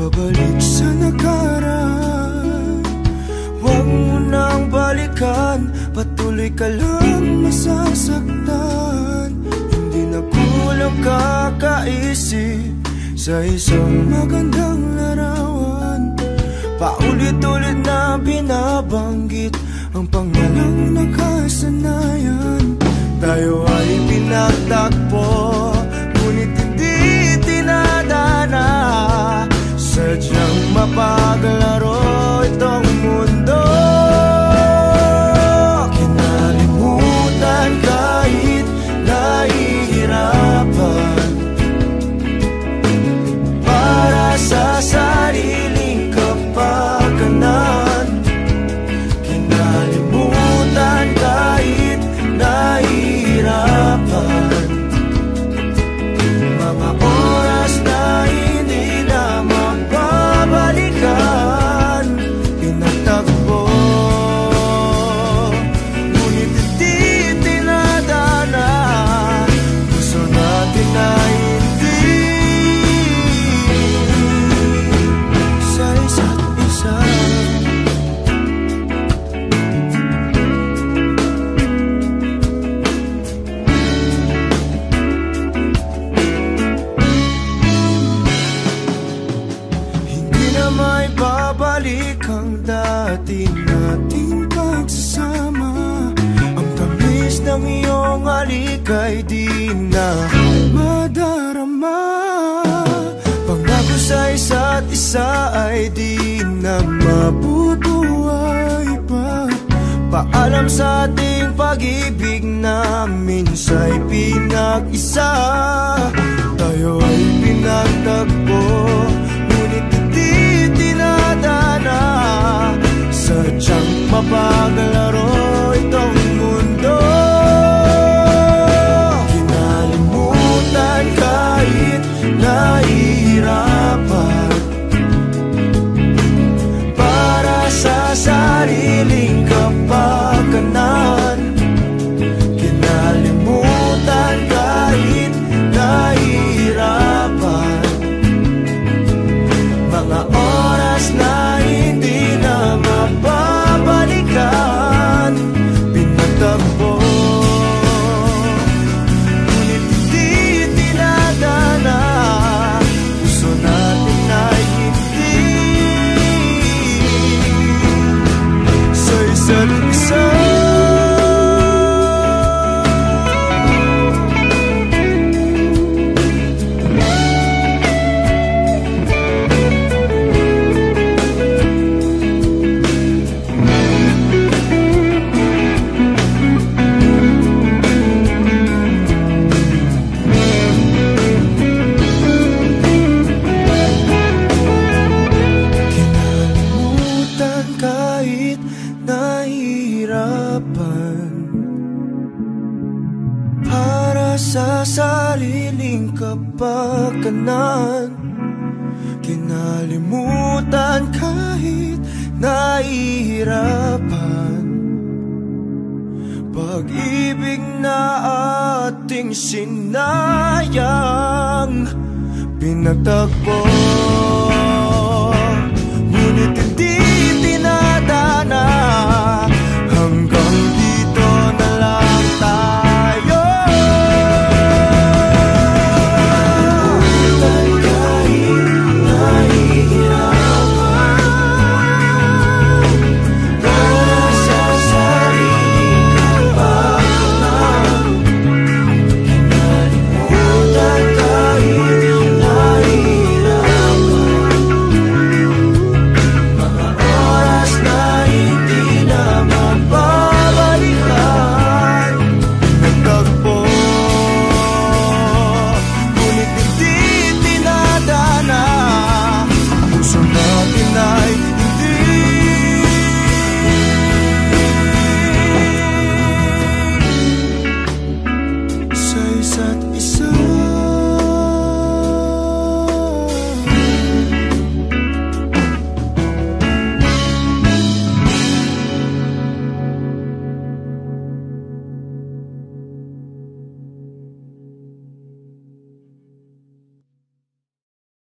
Pabalik sa nakaraan. Huwag mo nang balikan Patuloy ka lang masasaktan na kulang kakaisip Sa isang magandang larawan. Paulit-ulit na binabanggit Ang pangalang nakasanayan. Tayo ay pinagtagpo ng iyong halik ay di na madarama. Pangako sa isa't isa ay di na mabubuhay pa. Paalam sa ating pag-ibig na minsa'y pinag-isa. Tayo ay pinagtagpo Ngunit hindi tinadana Sadyang mapaglaro sa nahihirapan Para sa sariling kapakanan. Kinalimutan kahit nahihirapan. Pag-ibig na ating sinayang Pinagtagpo Ngunit hindi